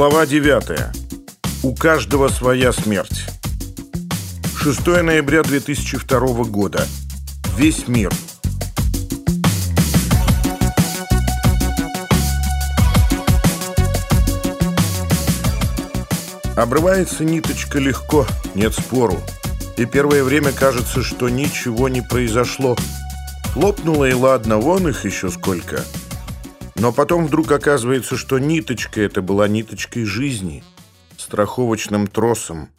Глава 9. У каждого своя смерть. 6 ноября 2002 года. Весь мир. Обрывается ниточка легко, нет спору. И первое время кажется, что ничего не произошло. Лопнуло и ладно, вон их еще сколько – но потом вдруг оказывается, что ниточка это была ниточкой жизни, страховочным тросом.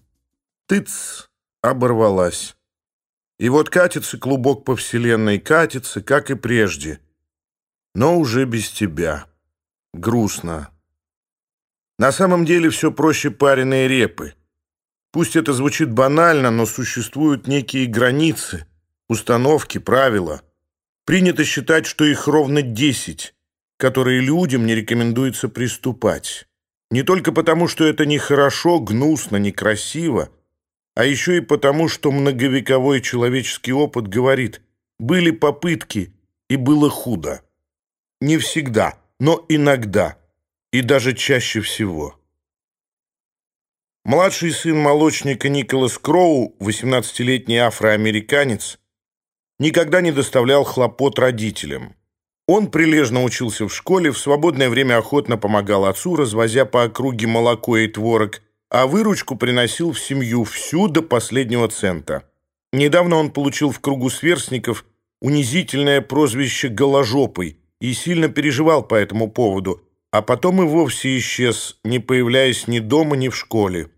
Тыц! Оборвалась. И вот катится клубок по вселенной, катится, как и прежде. Но уже без тебя. Грустно. На самом деле все проще пареные репы. Пусть это звучит банально, но существуют некие границы, установки, правила. Принято считать, что их ровно десять которые людям не рекомендуется приступать. Не только потому, что это нехорошо, гнусно, некрасиво, а еще и потому, что многовековой человеческий опыт говорит, были попытки и было худо. Не всегда, но иногда, и даже чаще всего. Младший сын молочника Николас Кроу, 18-летний афроамериканец, никогда не доставлял хлопот родителям. Он прилежно учился в школе, в свободное время охотно помогал отцу, развозя по округе молоко и творог, а выручку приносил в семью всю до последнего цента. Недавно он получил в кругу сверстников унизительное прозвище «голожопый» и сильно переживал по этому поводу, а потом и вовсе исчез, не появляясь ни дома, ни в школе.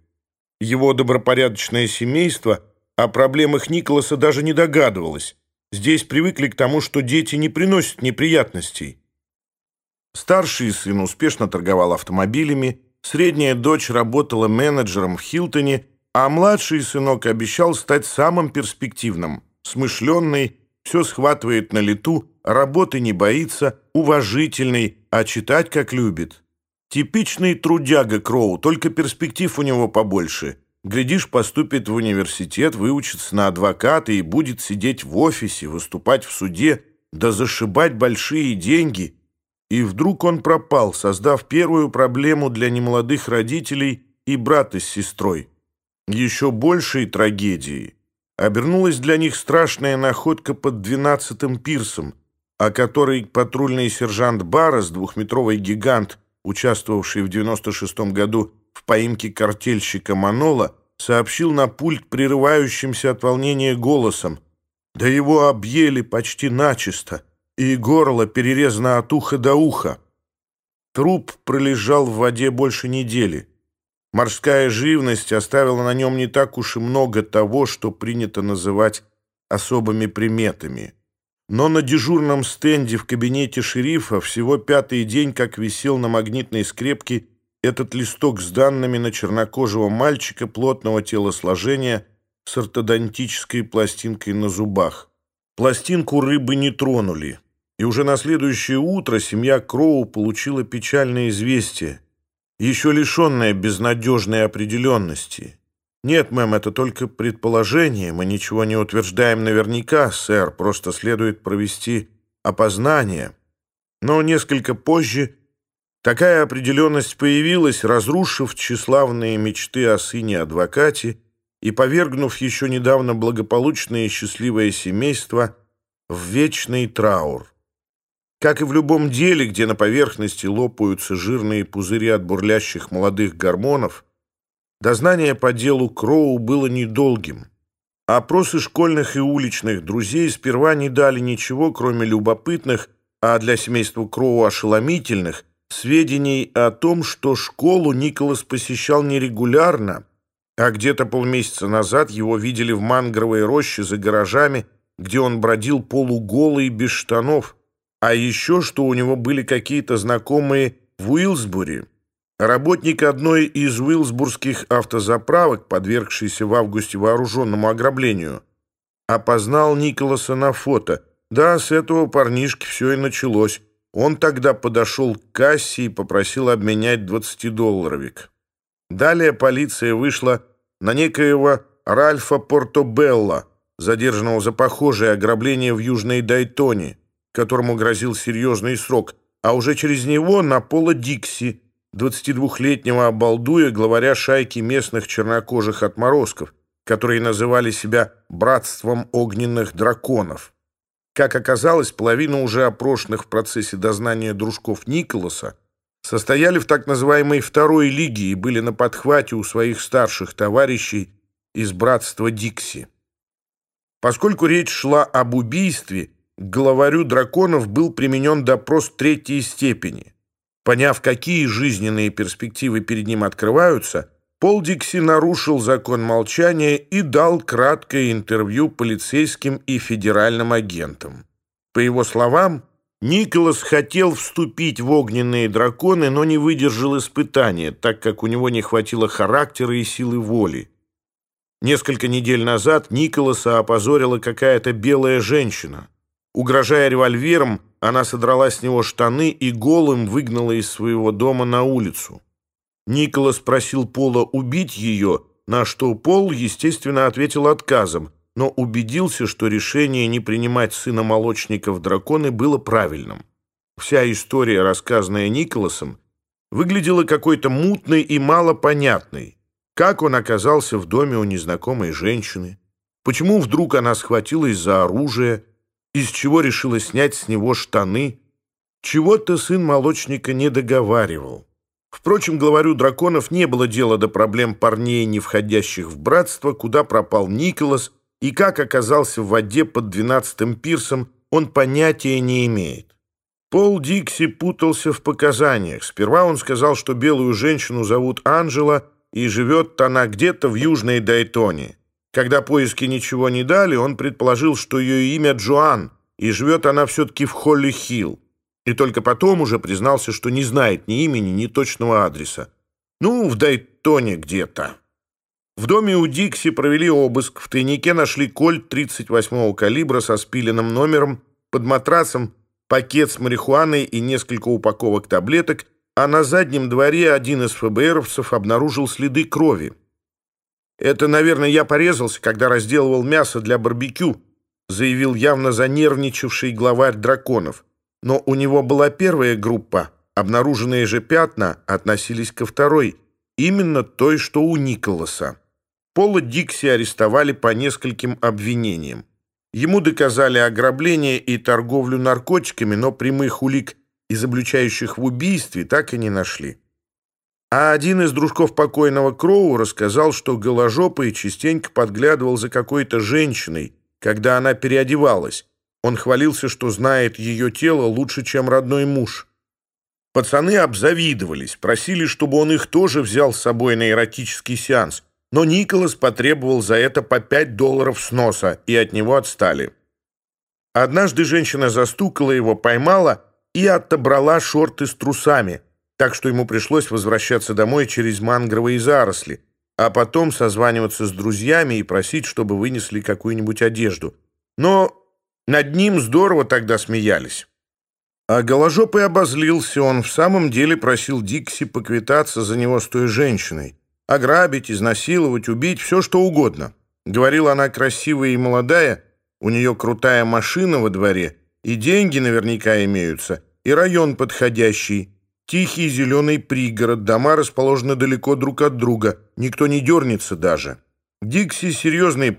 Его добропорядочное семейство о проблемах Николаса даже не догадывалось. Здесь привыкли к тому, что дети не приносят неприятностей. Старший сын успешно торговал автомобилями, средняя дочь работала менеджером в Хилтоне, а младший сынок обещал стать самым перспективным, смышленный, все схватывает на лету, работы не боится, уважительный, а читать как любит. Типичный трудяга Кроу, только перспектив у него побольше – Глядишь, поступит в университет, выучится на адвоката и будет сидеть в офисе, выступать в суде, да зашибать большие деньги. И вдруг он пропал, создав первую проблему для немолодых родителей и брата с сестрой. Еще большей трагедией обернулась для них страшная находка под двенадцатым пирсом, о которой патрульный сержант Баррес, двухметровый гигант, участвовавший в 96 году в поимке картельщика Манола, сообщил на пульт прерывающимся от волнения голосом. Да его объели почти начисто, и горло перерезано от уха до уха. Труп пролежал в воде больше недели. Морская живность оставила на нем не так уж и много того, что принято называть особыми приметами. Но на дежурном стенде в кабинете шерифа всего пятый день как висел на магнитной скрепке этот листок с данными на чернокожего мальчика плотного телосложения с ортодонтической пластинкой на зубах. Пластинку рыбы не тронули, и уже на следующее утро семья Кроу получила печальное известие, еще лишенное безнадежной определенности. «Нет, мэм, это только предположение, мы ничего не утверждаем наверняка, сэр, просто следует провести опознание». Но несколько позже Такая определенность появилась, разрушив тщеславные мечты о сыне адвокате и повергнув еще недавно благополучное и счастливое семейство в вечный траур. Как и в любом деле, где на поверхности лопаются жирные пузыри от бурлящих молодых гормонов, дознание по делу Кроу было недолгим. Опросы школьных и уличных друзей сперва не дали ничего, кроме любопытных, а для семейства Кроу ошеломительных – сведений о том, что школу Николас посещал нерегулярно, а где-то полмесяца назад его видели в мангровой роще за гаражами, где он бродил полуголый без штанов, а еще что у него были какие-то знакомые в Уилсбури. Работник одной из уилсбургских автозаправок, подвергшийся в августе вооруженному ограблению, опознал Николаса на фото. Да, с этого парнишки все и началось. Он тогда подошел к кассе и попросил обменять 20-долларовик. Далее полиция вышла на некоего Ральфа Портобелла, задержанного за похожее ограбление в Южной Дайтоне, которому грозил серьезный срок, а уже через него на Пола Дикси, 22-летнего обалдуя, главаря шайки местных чернокожих отморозков, которые называли себя «братством огненных драконов». Как оказалось, половина уже опрошенных в процессе дознания дружков Николаса состояли в так называемой «второй лиге» и были на подхвате у своих старших товарищей из братства Дикси. Поскольку речь шла об убийстве, к главарю драконов был применен допрос третьей степени. Поняв, какие жизненные перспективы перед ним Пол Дикси нарушил закон молчания и дал краткое интервью полицейским и федеральным агентам. По его словам, Николас хотел вступить в огненные драконы, но не выдержал испытания, так как у него не хватило характера и силы воли. Несколько недель назад Николаса опозорила какая-то белая женщина. Угрожая револьвером, она содрала с него штаны и голым выгнала из своего дома на улицу. Николас просил Пола убить ее, на что Пол, естественно, ответил отказом, но убедился, что решение не принимать сына молочника в драконы было правильным. Вся история, рассказанная Николасом, выглядела какой-то мутной и малопонятной. Как он оказался в доме у незнакомой женщины? Почему вдруг она схватилась за оружие? Из чего решила снять с него штаны? Чего-то сын молочника не договаривал. Впрочем, главарю драконов не было дела до проблем парней, не входящих в братство, куда пропал Николас и как оказался в воде под двенадцатым пирсом, он понятия не имеет. Пол Дикси путался в показаниях. Сперва он сказал, что белую женщину зовут Анжела, и живет она где-то в Южной Дайтоне. Когда поиски ничего не дали, он предположил, что ее имя Джоан, и живет она все-таки в Холли-Хилл. И только потом уже признался, что не знает ни имени, ни точного адреса. Ну, в Дайтоне где-то. В доме у Дикси провели обыск. В тайнике нашли кольт 38-го калибра со спиленным номером, под матрасом пакет с марихуаной и несколько упаковок таблеток, а на заднем дворе один из ФБРовцев обнаружил следы крови. «Это, наверное, я порезался, когда разделывал мясо для барбекю», заявил явно занервничавший главарь драконов но у него была первая группа, обнаруженные же пятна относились ко второй, именно той, что у Николаса. Пола Дикси арестовали по нескольким обвинениям. Ему доказали ограбление и торговлю наркотиками, но прямых улик, изобличающих в убийстве, так и не нашли. А один из дружков покойного Кроу рассказал, что Голожопый частенько подглядывал за какой-то женщиной, когда она переодевалась, Он хвалился, что знает ее тело лучше, чем родной муж. Пацаны обзавидовались, просили, чтобы он их тоже взял с собой на эротический сеанс – но Николас потребовал за это по 5 долларов с носа, и от него отстали. Однажды женщина застукала его, поймала и отобрала шорты с трусами, так что ему пришлось возвращаться домой через мангровые заросли, а потом созваниваться с друзьями и просить, чтобы вынесли какую-нибудь одежду. Но над ним здорово тогда смеялись. А голожопый обозлился, он в самом деле просил Дикси поквитаться за него с той женщиной. Ограбить, изнасиловать, убить, все что угодно. Говорила она красивая и молодая, у нее крутая машина во дворе, и деньги наверняка имеются, и район подходящий. Тихий зеленый пригород, дома расположены далеко друг от друга, никто не дернется даже. Дикси серьезный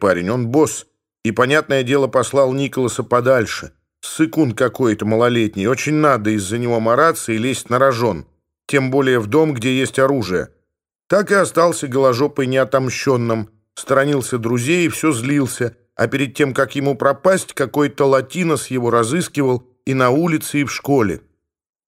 парень, он босс, и, понятное дело, послал Николаса подальше. Сыкун какой-то малолетний, очень надо из-за него мараться и лезть на рожон, тем более в дом, где есть оружие так и остался голожопой неотомщенным, сторонился друзей и все злился, а перед тем, как ему пропасть, какой-то латинос его разыскивал и на улице, и в школе.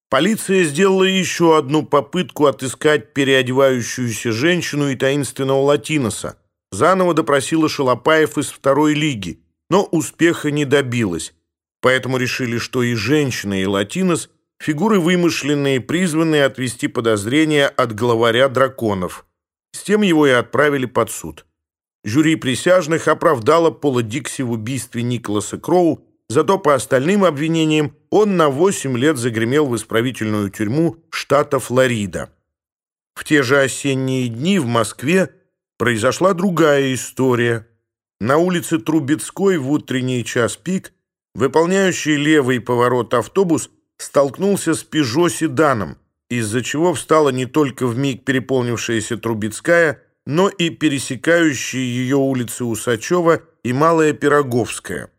Полиция сделала еще одну попытку отыскать переодевающуюся женщину и таинственного латиноса. заново допросила Шалопаев из второй лиги, но успеха не добилась. Поэтому решили, что и женщина, и латинос – фигуры вымышленные, призванные отвести подозрения от главаря драконов. С тем его и отправили под суд. Жюри присяжных оправдало Пола Дикси в убийстве Николаса Кроу, зато по остальным обвинениям он на 8 лет загремел в исправительную тюрьму штата Флорида. В те же осенние дни в Москве произошла другая история. На улице Трубецкой в утренний час пик выполняющий левый поворот автобус столкнулся с «Пежо-седаном», из-за чего встала не только в миг переполнившаяся Трубецкая, но и пересекающие ее улицы Усачева и Малая Пироговская.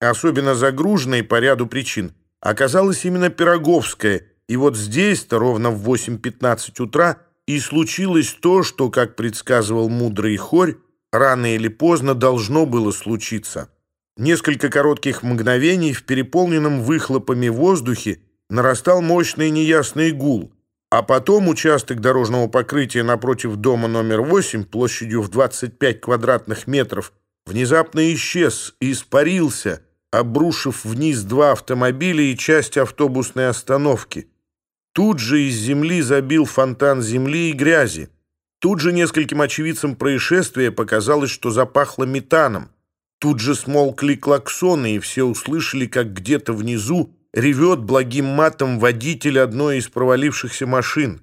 Особенно загруженной по ряду причин оказалась именно Пироговская, и вот здесь-то ровно в 8.15 утра и случилось то, что, как предсказывал мудрый хорь, рано или поздно должно было случиться. Несколько коротких мгновений в переполненном выхлопами воздухе нарастал мощный неясный гул, а потом участок дорожного покрытия напротив дома номер 8 площадью в 25 квадратных метров внезапно исчез и испарился, обрушив вниз два автомобиля и часть автобусной остановки. Тут же из земли забил фонтан земли и грязи. Тут же нескольким очевидцам происшествия показалось, что запахло метаном. Тут же смолкли клаксоны, и все услышали, как где-то внизу ревет благим матом водитель одной из провалившихся машин.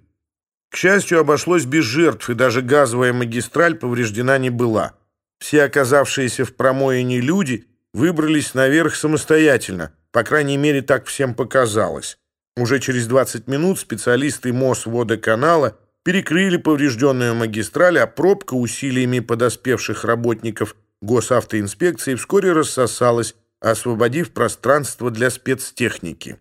К счастью, обошлось без жертв, и даже газовая магистраль повреждена не была. Все оказавшиеся в промоине люди выбрались наверх самостоятельно, по крайней мере, так всем показалось. Уже через 20 минут специалисты МОЗ водоканала перекрыли поврежденную магистраль, а пробка усилиями подоспевших работников госавтоинспекции вскоре рассосалась, освободив пространство для спецтехники.